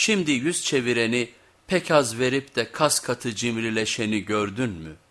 Şimdi yüz çevireni pek az verip de kas katı cimrileşeni gördün mü?''